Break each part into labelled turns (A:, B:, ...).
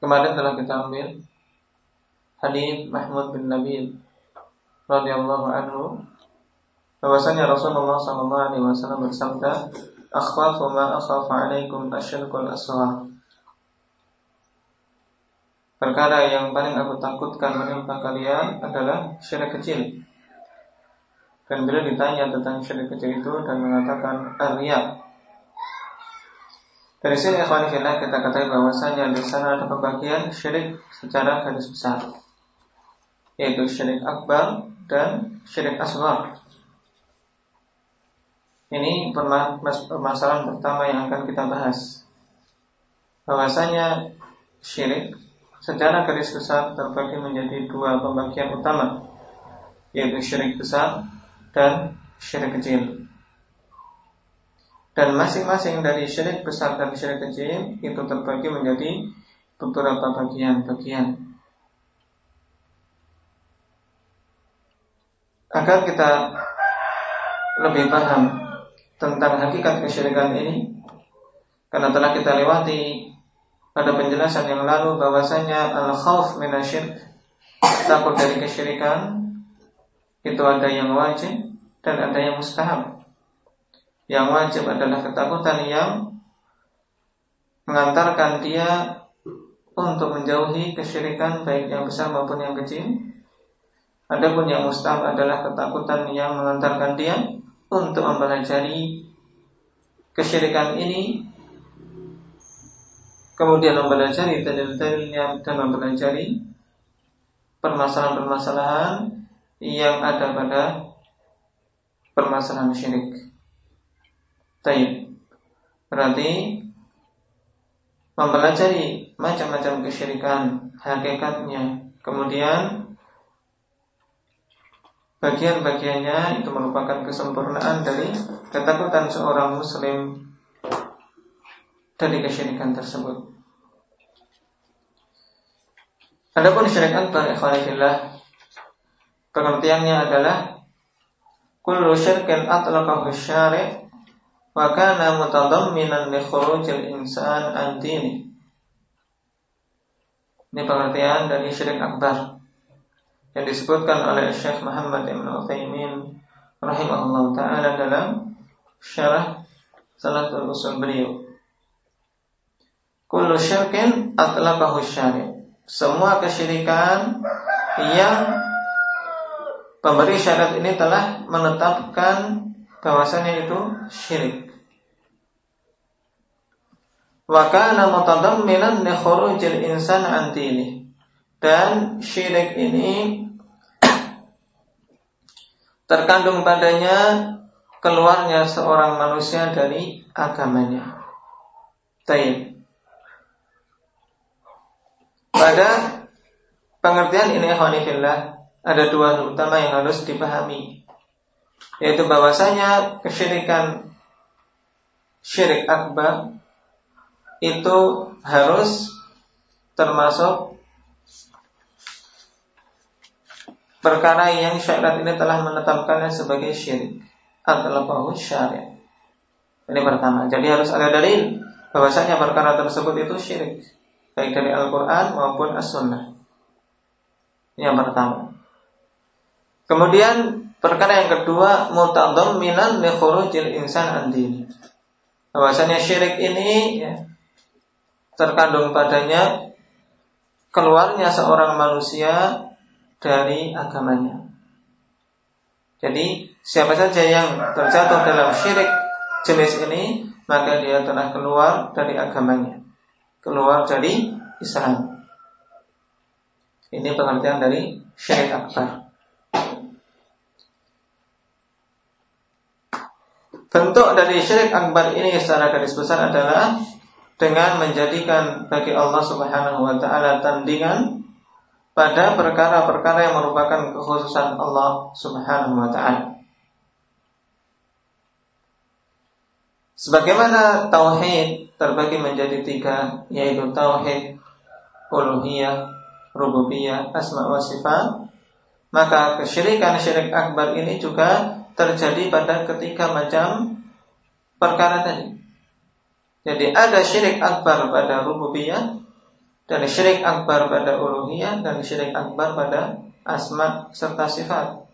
A: Kemarin telah kita ambil hadis Mahmud bin Nabil radhiyallahu anhu bahwasanya Rasulullah sallallahu alaihi wasallam bersabda, "Akhwafu ma akhafu 'alaikum asyirkul asghar." Perkara yang paling aku takutkan menimpa kalian adalah syirik kecil. Dan beliau ditanya tentang syirik kecil itu dan mengatakan arya dari sini ikhwan fillah kita katakan bahwasanya di sana ada pembagian syirik secara garis besar yaitu syirik akbar dan syirik asghar. Ini permasalahan pertama yang akan kita bahas. Bahwasanya syirik secara garis besar terbagi menjadi dua pembagian utama yaitu syirik besar dan syirik kecil. Dan masing-masing dari syirik besar dan syirik kecil itu terbagi menjadi beberapa bagian-bagian. Agar kita lebih paham tentang hakikat kesyirikan ini, karena telah kita lewati pada penjelasan yang lalu bahwasanya al-khauf minasyirk takut dari kesyirikan itu ada yang wajib dan ada yang mustahab. Yang wajib adalah ketakutan yang mengantarkan dia untuk menjauhi kesyirikan baik yang besar maupun yang kecil. Adapun yang mustahab adalah ketakutan yang mengantarkan dia untuk mempelajari kesyirikan ini kemudian mempelajari dalil-dalilnya dan mempelajari permasalahan-permasalahan yang ada pada permasalahan syirik. Taib. Berarti mempelajari macam-macam kesyirikan, hakikatnya, kemudian bagian-bagiannya itu merupakan kesempurnaan dari ketakutan seorang muslim dari kesyirikan tersebut. Adapun syirik akbar ikhwanillah pengertiannya adalah kullu syirkin atlaqahu syari' wa kana mutadamminan li khurujil insan an dini. Ini pengertian dari syirik akbar yang disebutkan oleh Syekh Muhammad Ibn Utsaimin rahimahullah taala dalam syarah Salatul Usul beliau. Kullu syirkin atlaqahu syari. Semua kesyirikan yang pemberi syarat ini telah menetapkan bahwasanya itu syirik. Wa kana mutadamminan li khurujil insan an Dan syirik ini terkandung padanya keluarnya seorang manusia dari agamanya. Taib. Pada pengertian ini ada dua utama yang harus dipahami yaitu bahwasanya kesyirikan syirik akbar itu harus termasuk perkara yang syariat ini telah menetapkannya sebagai syirik bahwa syariat. Ini pertama. Jadi harus ada dalil bahwasanya perkara tersebut itu syirik baik dari Al-Qur'an maupun As-Sunnah. Yang pertama. Kemudian Perkara yang kedua minan li khurujil insan andini. Bahwasanya syirik ini ya, terkandung padanya keluarnya seorang manusia dari agamanya. Jadi siapa saja yang terjatuh dalam syirik jenis ini maka dia telah keluar dari agamanya, keluar dari Islam. Ini pengertian dari syirik akbar. Bentuk dari syirik akbar ini secara garis besar adalah dengan menjadikan bagi Allah Subhanahu wa taala tandingan pada perkara-perkara yang merupakan kekhususan Allah Subhanahu wa taala. Sebagaimana tauhid terbagi menjadi tiga, yaitu tauhid uluhiyah, rububiyah, asma wa sifat, maka kesyirikan syirik akbar ini juga terjadi pada ketiga macam perkara tadi. Jadi ada syirik akbar pada rububiyah, dan syirik akbar pada uluhiyah, dan syirik akbar pada asma serta sifat.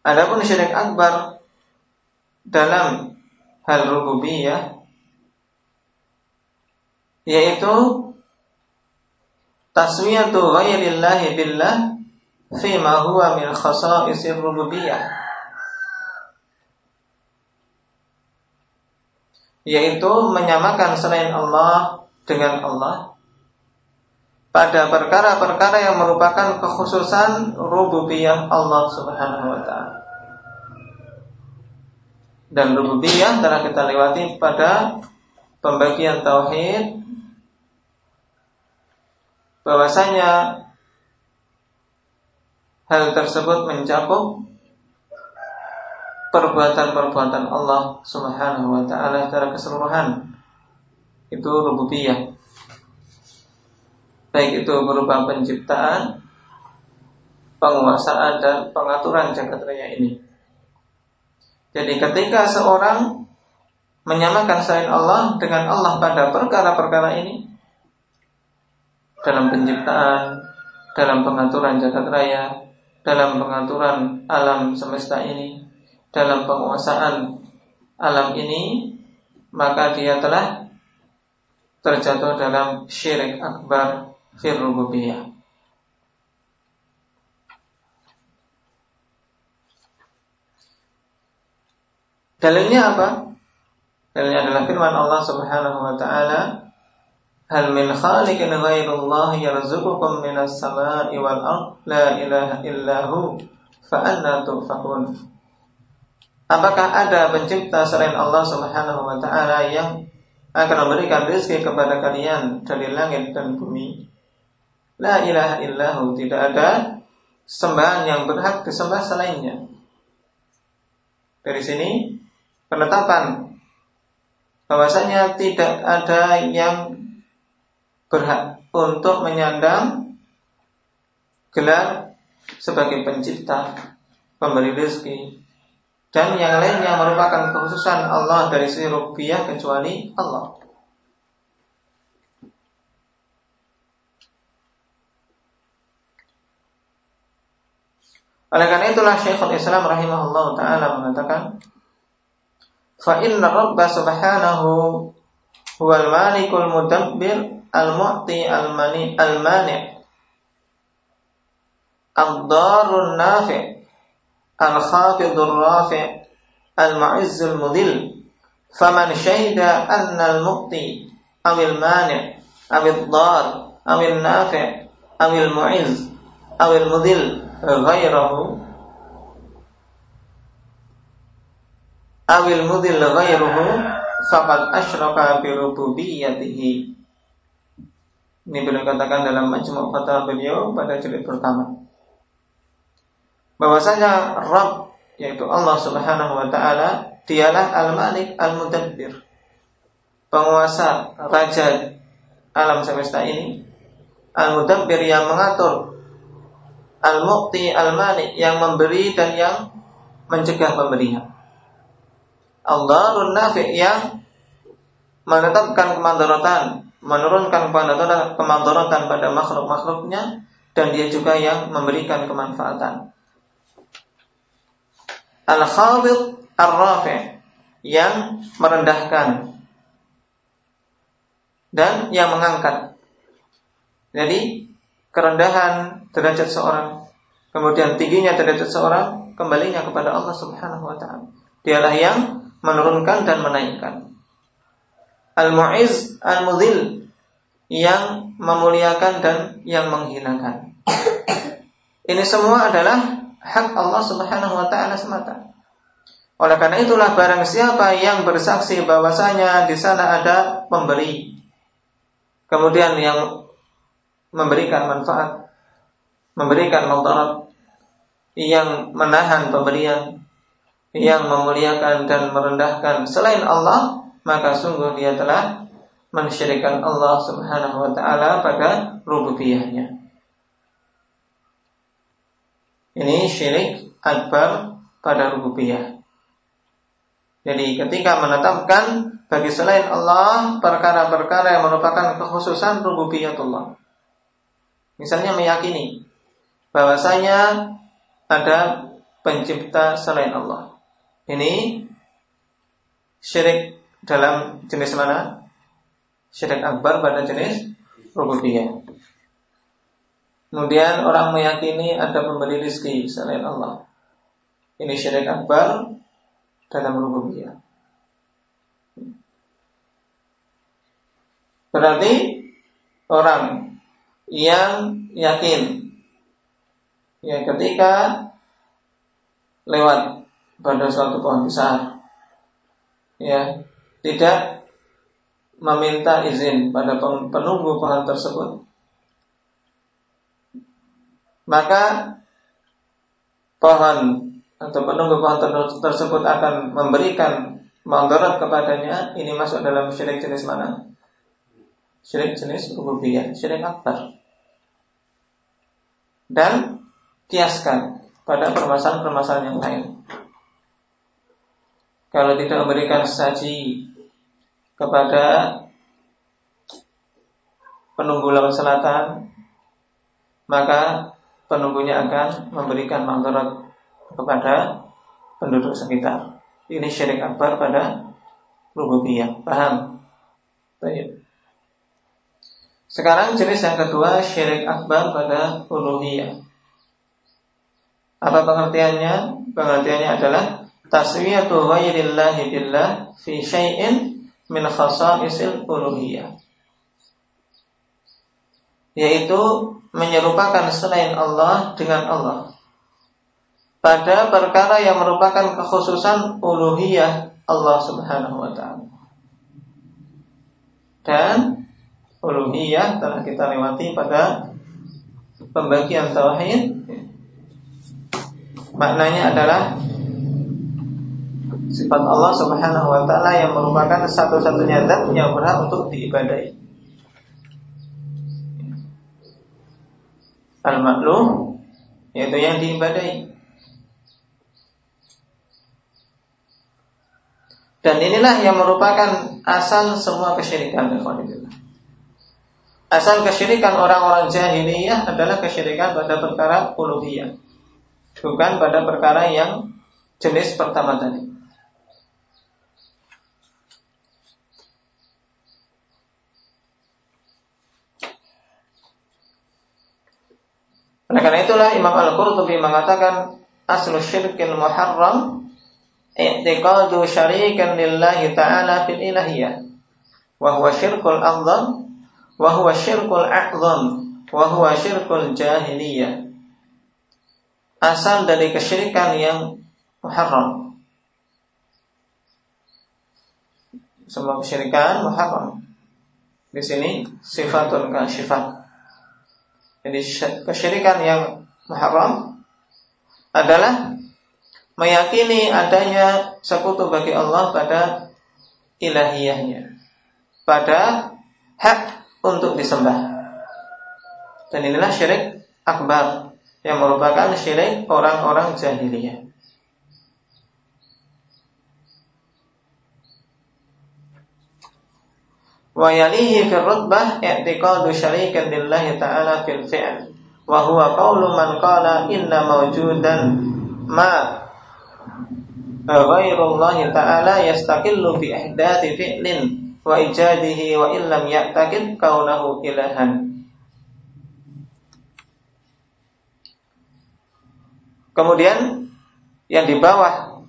A: Adapun syirik akbar dalam hal rububiyah yaitu taswiyatu ghairillahi billah ma huwa min khasa'isir rububiyah yaitu menyamakan selain Allah dengan Allah pada perkara-perkara yang merupakan kekhususan rububiyah Allah Subhanahu wa taala. Dan rububiyah telah kita lewati pada pembagian tauhid bahwasanya hal tersebut mencakup perbuatan-perbuatan Allah Subhanahu wa taala secara keseluruhan. Itu rububiyah. Baik itu berupa penciptaan, penguasaan dan pengaturan jagat raya ini. Jadi ketika seorang menyamakan selain Allah dengan Allah pada perkara-perkara ini dalam penciptaan, dalam pengaturan jagat raya, dalam pengaturan alam semesta ini, dalam penguasaan alam ini, maka dia telah terjatuh dalam syirik akbar fir rububiyah. Dalilnya apa? Dalilnya adalah firman Allah Subhanahu wa taala, "Hal min khaliqin ghairullah yarzuqukum minas sama'i wal ard la ilaha illahu fa anna tufakun." Apakah ada pencipta selain Allah Subhanahu wa taala yang akan memberikan rezeki kepada kalian dari langit dan bumi? La ilaha illahu, tidak ada sembahan yang berhak disembah selainnya. Dari sini penetapan bahwasanya tidak ada yang berhak untuk menyandang gelar sebagai pencipta, pemberi rezeki, dan yang lain yang merupakan kekhususan Allah dari sisi rupiah kecuali Allah. Oleh karena itulah Syekhul Islam rahimahullah taala mengatakan fa inna rabba subhanahu huwal malikul mudabbir المعطي المني المانع. الضار النافع الخافض الرافع المعز المذل. فمن شهد أن المعطي أو المانع أو الضار أو النافع أو المعز أو المذل غيره أو المذل غيره فقد أشرق بربوبيته. Ini beliau katakan dalam majmu' fatwa beliau pada jilid pertama. Bahwasanya Rabb yaitu Allah Subhanahu wa taala dialah Al-Malik Al-Mudabbir. Penguasa raja alam semesta ini. Al-Mudabbir yang mengatur. Al-Muqti Al-Malik yang memberi dan yang mencegah pemberian. Allahun nafi yang menetapkan kemandaratan, menurunkan kemandaratan pada makhluk-makhluknya dan dia juga yang memberikan kemanfaatan. Al-Khawid Ar-Rafi yang merendahkan dan yang mengangkat. Jadi kerendahan derajat seorang, kemudian tingginya derajat seorang kembalinya kepada Allah Subhanahu wa taala. Dialah yang menurunkan dan menaikkan. Al-Mu'iz Al-Mudhil yang memuliakan dan yang menghinakan. Ini semua adalah hak Allah Subhanahu wa taala semata. Oleh karena itulah barang siapa yang bersaksi bahwasanya di sana ada pemberi, kemudian yang memberikan manfaat, memberikan mudarat, yang menahan pemberian, yang memuliakan dan merendahkan selain Allah, maka sungguh dia telah mensyirikan Allah Subhanahu wa taala pada rububiyahnya. Ini syirik akbar pada rububiyah. Jadi ketika menetapkan bagi selain Allah perkara-perkara yang merupakan kekhususan rububiyatullah. Misalnya meyakini bahwasanya ada pencipta selain Allah. Ini syirik dalam jenis mana? Syirik akbar pada jenis rububiyah. Kemudian orang meyakini ada pemberi rizki selain Allah. Ini syirik akbar dalam rububiyah. Berarti orang yang yakin ya ketika lewat pada suatu pohon besar ya tidak meminta izin pada penunggu pohon tersebut maka pohon atau penunggu pohon tersebut akan memberikan mandarat kepadanya, ini masuk dalam syirik jenis mana? Syirik jenis rububiyah, syirik akbar. Dan kiaskan pada permasalahan-permasalahan yang lain. Kalau tidak memberikan saji kepada penunggu laut selatan, maka penunggunya akan memberikan mandarat kepada penduduk sekitar. Ini syirik akbar pada rububiyah. Paham? Baik. Sekarang jenis yang kedua syirik akbar pada uluhiyah. Apa pengertiannya? Pengertiannya adalah taswiyatu ghairillahi billah fi syai'in min khasa'isil uluhiyah. Yaitu menyerupakan selain Allah dengan Allah pada perkara yang merupakan kekhususan uluhiyah Allah Subhanahu wa taala. Dan uluhiyah telah kita lewati pada pembagian tauhid. Maknanya adalah sifat Allah Subhanahu wa taala yang merupakan satu-satunya zat yang berhak untuk diibadahi. Al-maklum yaitu yang diibadahi. Dan inilah yang merupakan asal semua kesyirikan Asal kesyirikan orang-orang jahiliyah adalah kesyirikan pada perkara uluhiyah. Bukan pada perkara yang jenis pertama tadi. Oleh karena itulah Imam Al-Qurtubi mengatakan aslu syirkil muharram i'tiqadu syarikan lillahi ta'ala fil ilahiyah wa huwa syirkul a'zam wa huwa syirkul a'zam wa huwa syirkul jahiliyah asal dari kesyirikan yang muharram. Semua kesyirikan muharram. Di sini sifatun kasyifat jadi kesyirikan yang muharram adalah meyakini adanya sekutu bagi Allah pada ilahiyahnya, pada hak untuk disembah. Dan inilah syirik akbar yang merupakan syirik orang-orang jahiliyah. Wa yalihi fil rutbah i'tiqadu syarikan lillahi ta'ala fil fi'l wa huwa qawlu man qala inna mawjudan ma ghairullah ta'ala yastaqillu bi ihdathi fi'lin wa ijadihi wa illam ya'taqid kaunahu ilahan. Kemudian yang di bawah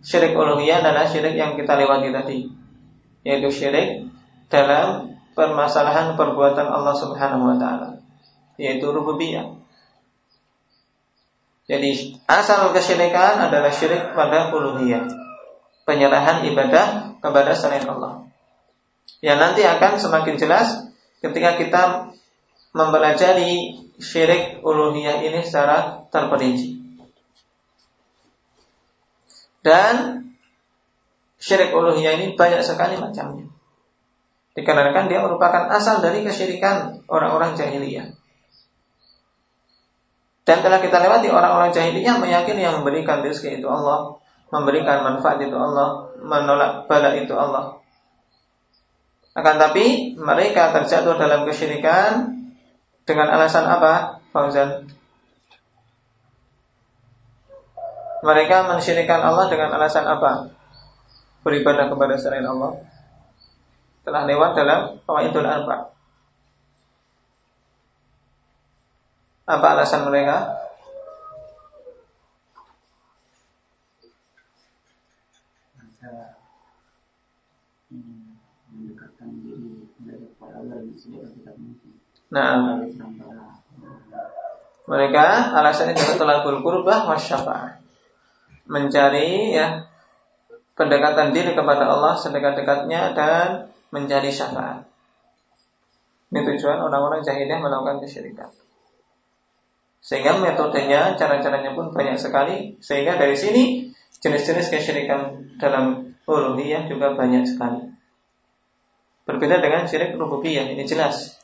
A: syirik uluhiyah adalah syirik yang kita lewati tadi, yaitu syirik dalam permasalahan perbuatan Allah Subhanahu wa taala, yaitu rububiyah. Jadi asal kesyirikan adalah syirik pada uluhiyah. Penyerahan ibadah kepada selain Allah. Yang nanti akan semakin jelas ketika kita mempelajari syirik uluhiyah ini secara terperinci. Dan syirik uluhiyah ini banyak sekali macamnya. Dikarenakan dia merupakan asal dari kesyirikan orang-orang jahiliyah. Dan telah kita lewati orang-orang jahiliyah meyakini yang memberikan rezeki itu Allah, memberikan manfaat itu Allah, menolak bala itu Allah. Akan tapi mereka terjatuh dalam kesyirikan dengan alasan apa, Fauzan? Mereka mensyirikan Allah dengan alasan apa? Beribadah kepada selain Allah. Telah lewat dalam Qawaidul Arba'. Apa alasan mereka? Nah, mereka alasannya adalah talabul qurbah wasyafa'ah. Mencari ya pendekatan diri kepada Allah sedekat-dekatnya dan mencari syafaat. Ini tujuan orang-orang jahiliyah melakukan kesyirikan. Sehingga metodenya, cara-caranya pun banyak sekali. Sehingga dari sini jenis-jenis kesyirikan dalam uluhiyah juga banyak sekali. Berbeda dengan syirik rububiyah, ini jelas.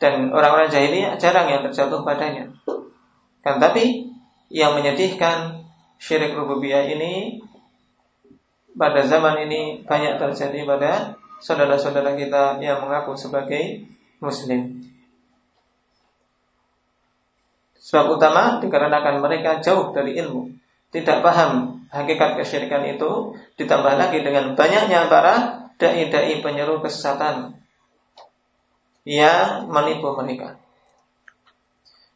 A: Dan orang-orang jahiliyah jarang yang terjatuh padanya. Kan tapi yang menyedihkan syirik rububiyah ini pada zaman ini banyak terjadi pada saudara-saudara kita yang mengaku sebagai muslim. Sebab utama dikarenakan mereka jauh dari ilmu, tidak paham hakikat kesyirikan itu, ditambah lagi dengan banyaknya para dai-dai penyeru kesesatan yang menipu mereka.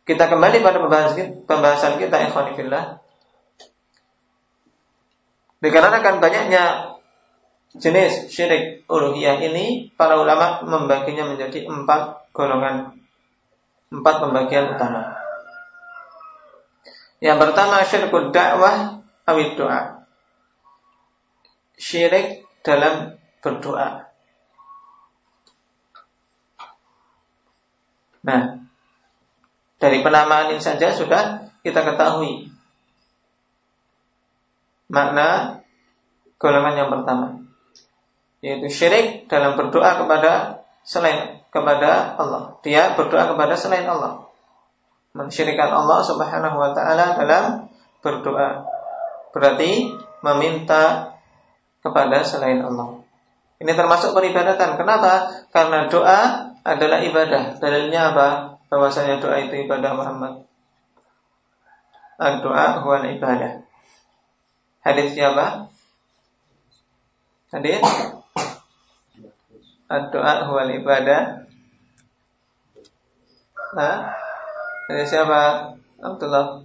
A: Kita kembali pada pembahasan kita ikhwanifillah. Dikarenakan banyaknya jenis syirik uluhiyah ini, para ulama membaginya menjadi empat golongan, empat pembagian utama. Yang pertama syirkul dakwah awid doa. Syirik dalam berdoa. Nah, dari penamaan ini saja sudah kita ketahui makna golongan yang pertama yaitu syirik dalam berdoa kepada selain kepada Allah. Dia berdoa kepada selain Allah mensyirikan Allah Subhanahu wa taala dalam berdoa. Berarti meminta kepada selain Allah. Ini termasuk peribadatan. Kenapa? Karena doa adalah ibadah. Dalilnya apa? Bahwasanya doa itu ibadah Muhammad. Doa huwa ibadah. Hadis siapa? Hadis Doa huwa ibadah. Nah, dari siapa? Abdullah.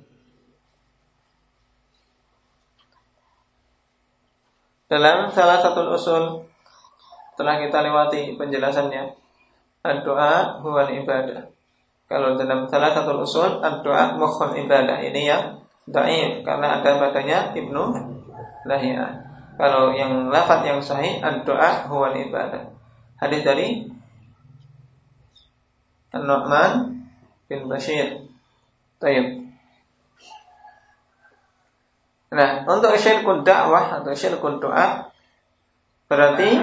A: Dalam salah satu usul telah kita lewati penjelasannya. Doa huwal ibadah. Kalau dalam salah satu usul doa mukhul ibadah ini yang daif karena ada padanya Ibnu Lahiyah. Kalau yang lafaz yang sahih doa huwal ibadah. Hadis dari An-Nu'man bin Bashir. Tayyib. Nah, untuk syirkun dakwah atau syirkun doa berarti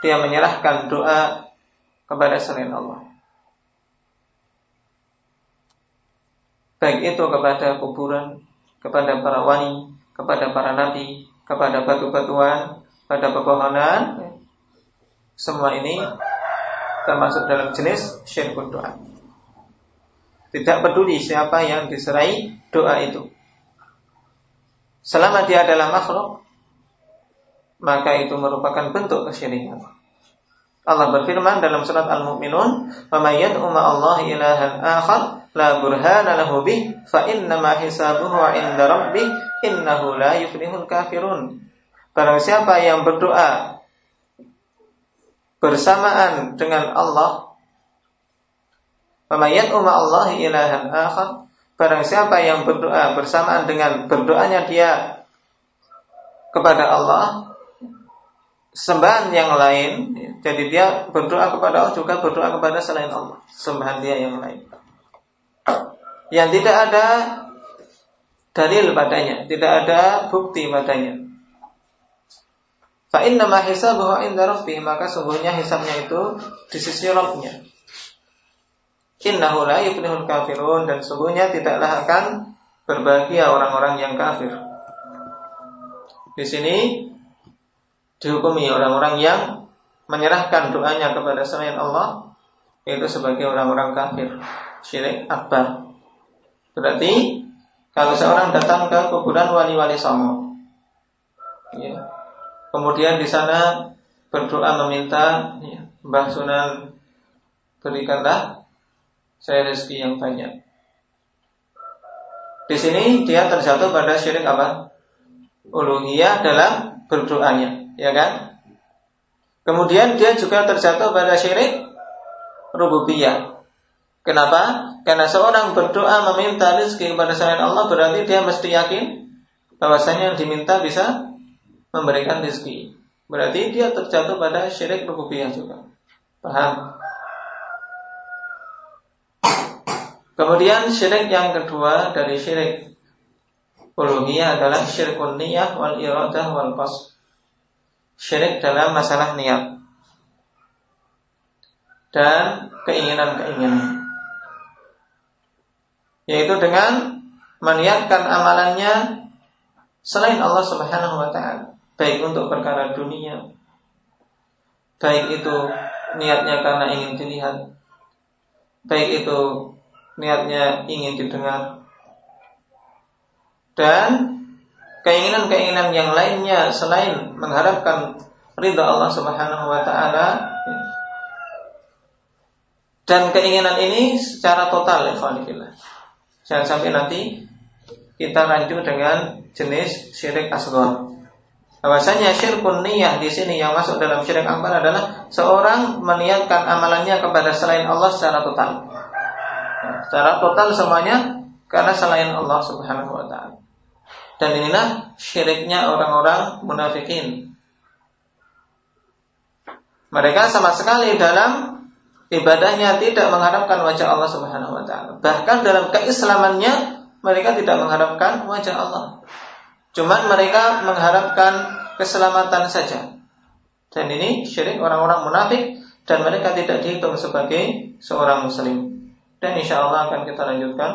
A: dia menyerahkan doa kepada selain Allah. Baik itu kepada kuburan, kepada para wali, kepada para nabi, kepada batu-batuan, pada pepohonan, semua ini termasuk dalam jenis syirkun doa. Tidak peduli siapa yang diserai doa itu. Selama dia adalah makhluk, maka itu merupakan bentuk kesyirikan. Allah berfirman dalam surat Al-Mu'minun, "Wa yad'u Allah ilahan akhar la burhana lahu bih fa innama hisabuhu 'inda rabbih innahu la yuflihul kafirun." Barang siapa yang berdoa bersamaan dengan Allah. Famayat umma Allah ilahan akhar barang siapa yang berdoa bersamaan dengan berdoanya dia kepada Allah sembahan yang lain jadi dia berdoa kepada Allah juga berdoa kepada selain Allah sembahan dia yang lain. Yang tidak ada dalil padanya tidak ada bukti padanya Fa inna ma hisabuhu inda rabbih maka sungguhnya hisabnya itu di sisi Rabbnya. Innahu la yuflihul kafirun dan sungguhnya tidaklah akan berbahagia orang-orang yang kafir. Di sini dihukumi orang-orang yang menyerahkan doanya kepada selain Allah itu sebagai orang-orang kafir syirik akbar. Berarti kalau seorang datang ke kuburan wali-wali songo, ya, Kemudian di sana berdoa meminta Mbah Sunan berikanlah saya rezeki yang banyak. Di sini dia terjatuh pada syirik apa? Uluhiyah dalam berdoanya, ya kan? Kemudian dia juga terjatuh pada syirik rububiyah. Kenapa? Karena seorang berdoa meminta rezeki kepada selain Allah berarti dia mesti yakin bahwasanya yang diminta bisa memberikan rezeki. Berarti dia terjatuh pada syirik rububiyah juga. Paham? Kemudian syirik yang kedua dari syirik uluhiyah adalah syirkun niyah wal iradah wal qas. Syirik dalam masalah niat dan keinginan-keinginan. Yaitu dengan meniatkan amalannya selain Allah Subhanahu wa taala baik untuk perkara dunia, baik itu niatnya karena ingin dilihat, baik itu niatnya ingin didengar, dan keinginan-keinginan yang lainnya selain mengharapkan ridha Allah Subhanahu wa taala. Dan keinginan ini secara total ya Jangan sampai nanti kita rancu dengan jenis syirik asghar. Bahwasanya syirkun niyah di sini yang masuk dalam syirik akbar adalah seorang meniatkan amalannya kepada selain Allah secara total. Secara total semuanya karena selain Allah Subhanahu wa taala. Dan inilah syiriknya orang-orang munafikin. Mereka sama sekali dalam ibadahnya tidak mengharapkan wajah Allah Subhanahu wa taala. Bahkan dalam keislamannya mereka tidak mengharapkan wajah Allah. Cuman mereka mengharapkan keselamatan saja. Dan ini syirik orang-orang munafik dan mereka tidak dihitung sebagai seorang muslim. Dan insya Allah akan kita lanjutkan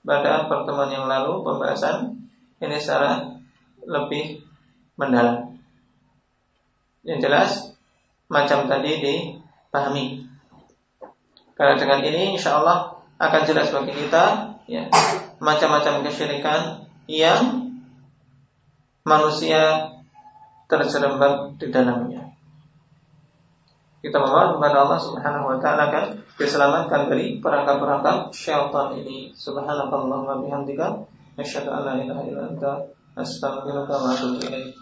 A: pada pertemuan yang lalu pembahasan ini secara lebih mendalam. Yang jelas macam tadi dipahami. Karena dengan ini insya Allah akan jelas bagi kita ya macam-macam kesyirikan yang manusia terjerembab di dalamnya. Kita mohon kepada Allah Subhanahu wa taala akan diselamatkan dari perangkap-perangkap syaitan ini. Subhanallah wa bihamdika asyhadu an la ilaha illa anta astaghfiruka wa atubu ilaik.